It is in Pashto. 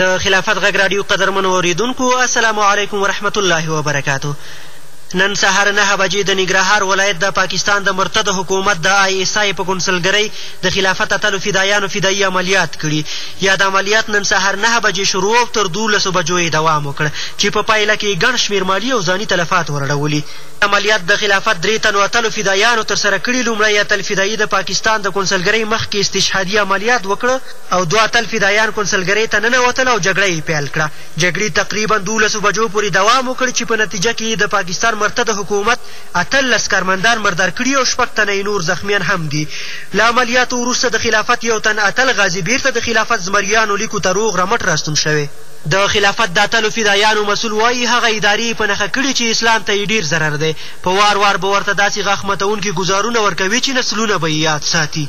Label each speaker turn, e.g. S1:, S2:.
S1: د خلافت غږ
S2: راډیو قدرمنو اوریدونکو السلام علیکم ورحمت الله وبرکاته نن سهار نهه بجې د ننګرهار ولایت د پاکستان د مرتد حکومت د آی ایس آی په کونسلګرۍ د خلافت اتلو فدایانو فدایي عملیات کړي. یاد عملیات نن سهار نهه بجې شروع او تر دوولسو بجو یې دوام وکړ چې په پایله کې یې ګڼ شمېر مالي او ځاني تلفات ورړولي. عملیات د خلافت درې تنو اتلو فدایانو ترسره کړي. لومړی اتل فدایي د پاکستان د کونسلګرۍ مخکې استشهادي عملیات وکړ. او دوه تن فدايان کونسلګرۍ ته ننوتل او جګړه يي پيل کړه. جګړي تقريباً دولسو بجو پوري دوام وکړ چي په نتيجه کي يي د پاکستان مرتد حکومت اتلس کارمندان مردار کړي او شپږ تنه يي نور زخميان هم دي. له عملياتو وروسته د خلافت يو تن اتل غازي بيرته د خلافت زمريانو ليکو ته روغ رمټ راستون شوی. د خلافت د اتلو فدايانو مسؤل وايي هغه ادارې يي په نښه کړي چي اسلام ته يي ډير ضرر دی. په وار وار به ورته داسي غاښ متونکي ګوزارونه ورکوي چي نسلونه به يي ياد ساتي.